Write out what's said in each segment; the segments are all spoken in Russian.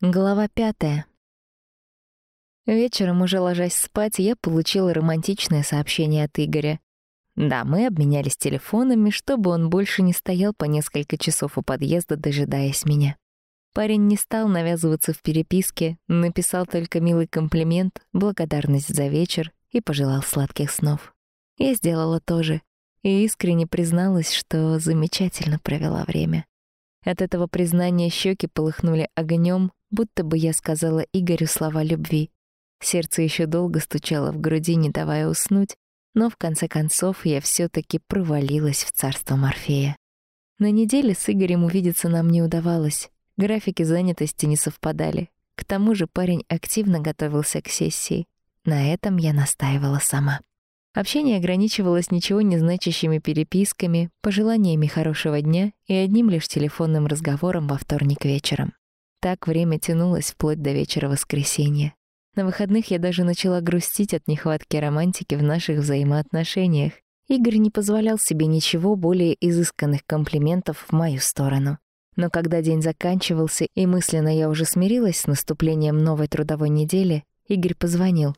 Глава пятая. Вечером, уже ложась спать, я получила романтичное сообщение от Игоря. Да, мы обменялись телефонами, чтобы он больше не стоял по несколько часов у подъезда, дожидаясь меня. Парень не стал навязываться в переписке, написал только милый комплимент, благодарность за вечер и пожелал сладких снов. Я сделала то же и искренне призналась, что замечательно провела время. От этого признания щеки полыхнули огнем, будто бы я сказала Игорю слова любви. Сердце еще долго стучало в груди, не давая уснуть, но в конце концов я все таки провалилась в царство Морфея. На неделе с Игорем увидеться нам не удавалось, графики занятости не совпадали. К тому же парень активно готовился к сессии. На этом я настаивала сама. Общение ограничивалось ничего не значащими переписками, пожеланиями хорошего дня и одним лишь телефонным разговором во вторник вечером. Так время тянулось вплоть до вечера воскресенья. На выходных я даже начала грустить от нехватки романтики в наших взаимоотношениях. Игорь не позволял себе ничего более изысканных комплиментов в мою сторону. Но когда день заканчивался и мысленно я уже смирилась с наступлением новой трудовой недели, Игорь позвонил.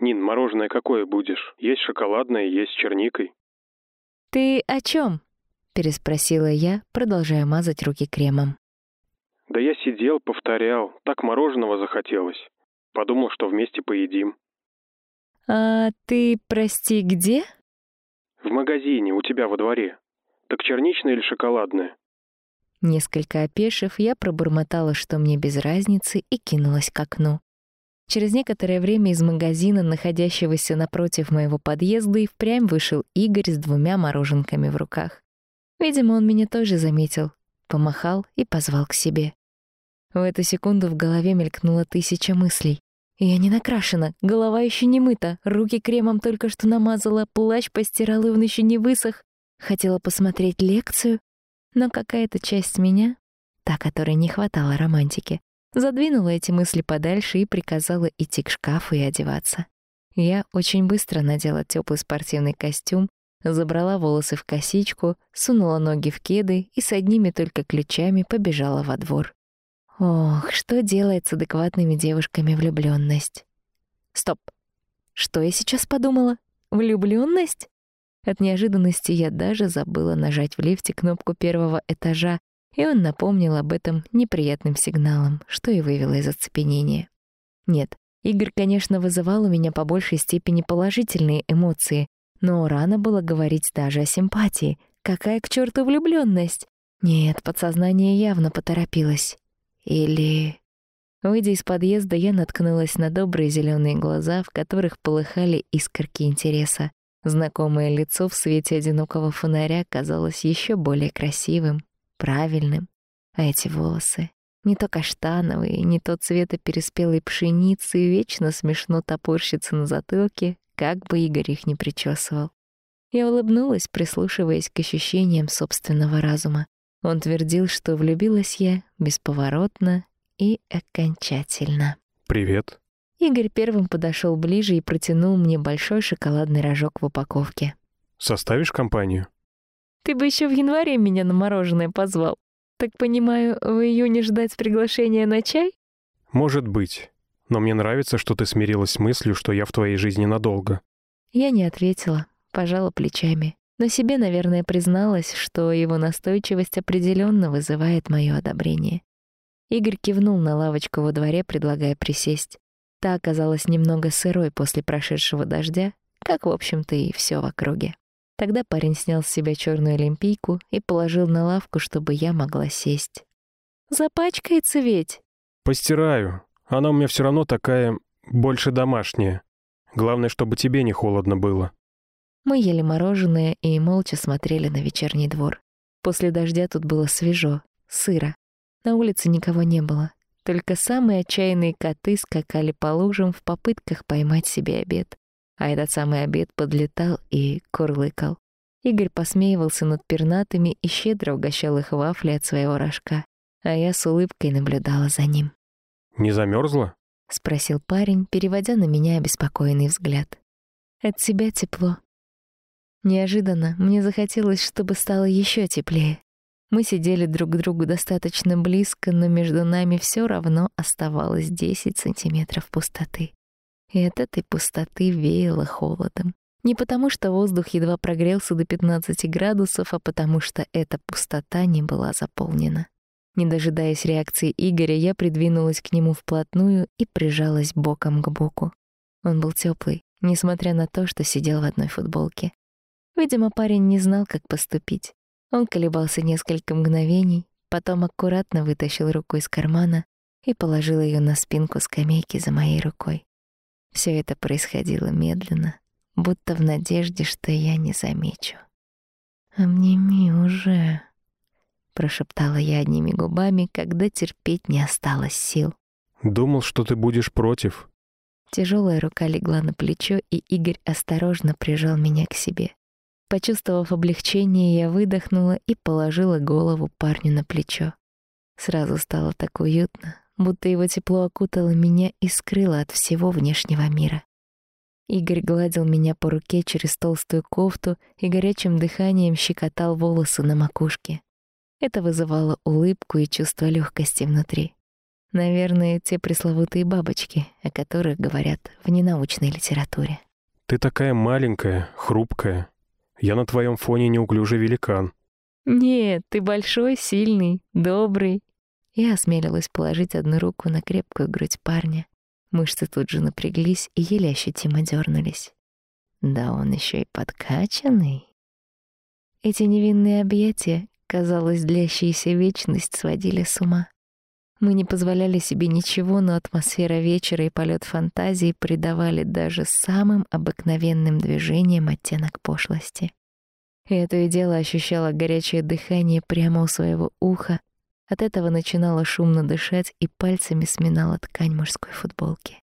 «Нин, мороженое какое будешь? Есть шоколадное, есть с черникой». «Ты о чем? переспросила я, продолжая мазать руки кремом. Да я сидел, повторял. Так мороженого захотелось. Подумал, что вместе поедим. А ты, прости, где? В магазине, у тебя во дворе. Так черничное или шоколадное? Несколько опешив, я пробормотала, что мне без разницы, и кинулась к окну. Через некоторое время из магазина, находящегося напротив моего подъезда, и впрямь вышел Игорь с двумя мороженками в руках. Видимо, он меня тоже заметил, помахал и позвал к себе. В эту секунду в голове мелькнула тысяча мыслей. Я не накрашена, голова еще не мыта, руки кремом только что намазала, плащ постирала, и он еще не высох. Хотела посмотреть лекцию, но какая-то часть меня, та, которой не хватало романтики, задвинула эти мысли подальше и приказала идти к шкафу и одеваться. Я очень быстро надела теплый спортивный костюм, забрала волосы в косичку, сунула ноги в кеды и с одними только ключами побежала во двор. Ох, что делает с адекватными девушками влюблённость? Стоп. Что я сейчас подумала? Влюблённость? От неожиданности я даже забыла нажать в лифте кнопку первого этажа, и он напомнил об этом неприятным сигналом, что и вывело из оцепенения. Нет, Игорь, конечно, вызывал у меня по большей степени положительные эмоции, но рано было говорить даже о симпатии. Какая к черту влюблённость? Нет, подсознание явно поторопилось. Или... Выйдя из подъезда, я наткнулась на добрые зеленые глаза, в которых полыхали искорки интереса. Знакомое лицо в свете одинокого фонаря казалось еще более красивым, правильным. А эти волосы не то каштановые, не то цвета переспелой пшеницы, вечно смешно топорщится на затылке, как бы Игорь их не причесывал. Я улыбнулась, прислушиваясь к ощущениям собственного разума. Он твердил, что влюбилась я бесповоротно и окончательно. «Привет». Игорь первым подошел ближе и протянул мне большой шоколадный рожок в упаковке. «Составишь компанию?» «Ты бы еще в январе меня на мороженое позвал. Так понимаю, в июне ждать приглашения на чай?» «Может быть. Но мне нравится, что ты смирилась с мыслью, что я в твоей жизни надолго». Я не ответила, пожала плечами. Но себе, наверное, призналась, что его настойчивость определенно вызывает мое одобрение. Игорь кивнул на лавочку во дворе, предлагая присесть. Та оказалась немного сырой после прошедшего дождя, как, в общем-то, и все в округе. Тогда парень снял с себя черную олимпийку и положил на лавку, чтобы я могла сесть. «Запачкается ведь?» «Постираю. Она у меня все равно такая больше домашняя. Главное, чтобы тебе не холодно было». Мы ели мороженое и молча смотрели на вечерний двор. После дождя тут было свежо, сыро. На улице никого не было. Только самые отчаянные коты скакали по лужам в попытках поймать себе обед. А этот самый обед подлетал и курлыкал. Игорь посмеивался над пернатыми и щедро угощал их вафли от своего рожка, а я с улыбкой наблюдала за ним. «Не замерзла? спросил парень, переводя на меня обеспокоенный взгляд. «От тебя тепло», Неожиданно мне захотелось, чтобы стало еще теплее. Мы сидели друг к другу достаточно близко, но между нами все равно оставалось 10 сантиметров пустоты. И от этой пустоты веяло холодом. Не потому, что воздух едва прогрелся до 15 градусов, а потому что эта пустота не была заполнена. Не дожидаясь реакции Игоря, я придвинулась к нему вплотную и прижалась боком к боку. Он был теплый, несмотря на то, что сидел в одной футболке. Видимо, парень не знал, как поступить. Он колебался несколько мгновений, потом аккуратно вытащил руку из кармана и положил ее на спинку скамейки за моей рукой. Все это происходило медленно, будто в надежде, что я не замечу. «Обними уже», — прошептала я одними губами, когда терпеть не осталось сил. «Думал, что ты будешь против». Тяжелая рука легла на плечо, и Игорь осторожно прижал меня к себе. Почувствовав облегчение, я выдохнула и положила голову парню на плечо. Сразу стало так уютно, будто его тепло окутало меня и скрыло от всего внешнего мира. Игорь гладил меня по руке через толстую кофту и горячим дыханием щекотал волосы на макушке. Это вызывало улыбку и чувство легкости внутри. Наверное, те пресловутые бабочки, о которых говорят в ненаучной литературе. «Ты такая маленькая, хрупкая, я на твоем фоне неуклюжий великан». «Нет, ты большой, сильный, добрый». Я осмелилась положить одну руку на крепкую грудь парня. Мышцы тут же напряглись и еле ощутимо дернулись. Да он еще и подкачанный. Эти невинные объятия, казалось, длящиеся вечность, сводили с ума. Мы не позволяли себе ничего, но атмосфера вечера и полет фантазии придавали даже самым обыкновенным движениям оттенок пошлости. И это и дело ощущала горячее дыхание прямо у своего уха, от этого начинала шумно дышать и пальцами сминала ткань мужской футболки.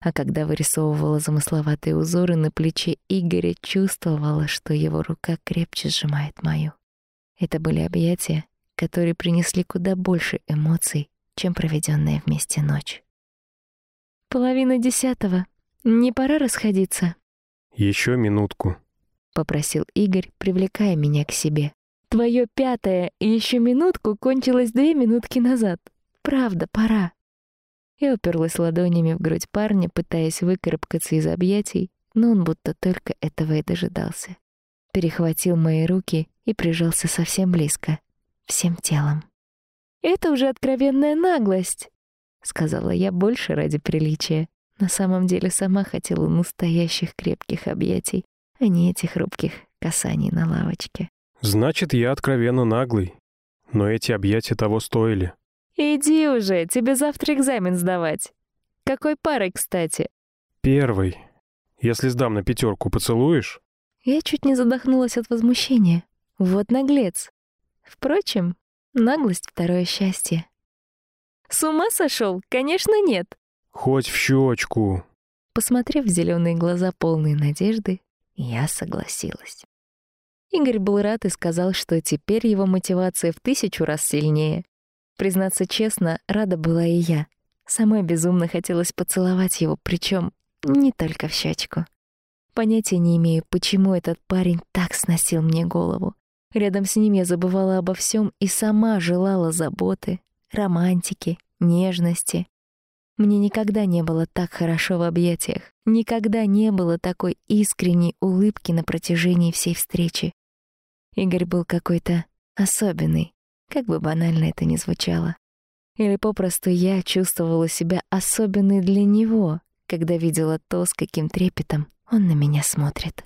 А когда вырисовывала замысловатые узоры на плече Игоря, чувствовала, что его рука крепче сжимает мою. Это были объятия, которые принесли куда больше эмоций, чем проведенная вместе ночь. «Половина десятого. Не пора расходиться?» Еще минутку», — попросил Игорь, привлекая меня к себе. «Твое пятое и еще минутку кончилось две минутки назад. Правда, пора». Я уперлась ладонями в грудь парня, пытаясь выкарабкаться из объятий, но он будто только этого и дожидался. Перехватил мои руки и прижался совсем близко, всем телом. Это уже откровенная наглость, сказала я больше ради приличия. На самом деле сама хотела настоящих крепких объятий, а не этих хрупких касаний на лавочке. Значит, я откровенно наглый. Но эти объятия того стоили. Иди уже, тебе завтра экзамен сдавать. Какой парой, кстати? Первый. Если сдам на пятерку, поцелуешь? Я чуть не задохнулась от возмущения. Вот наглец. Впрочем, Наглость — второе счастье. С ума сошел? Конечно, нет. Хоть в щечку. Посмотрев в зеленые глаза полные надежды, я согласилась. Игорь был рад и сказал, что теперь его мотивация в тысячу раз сильнее. Признаться честно, рада была и я. Самой безумно хотелось поцеловать его, причем не только в щечку. Понятия не имею, почему этот парень так сносил мне голову. Рядом с ним я забывала обо всем и сама желала заботы, романтики, нежности. Мне никогда не было так хорошо в объятиях, никогда не было такой искренней улыбки на протяжении всей встречи. Игорь был какой-то особенный, как бы банально это ни звучало. Или попросту я чувствовала себя особенной для него, когда видела то, с каким трепетом он на меня смотрит.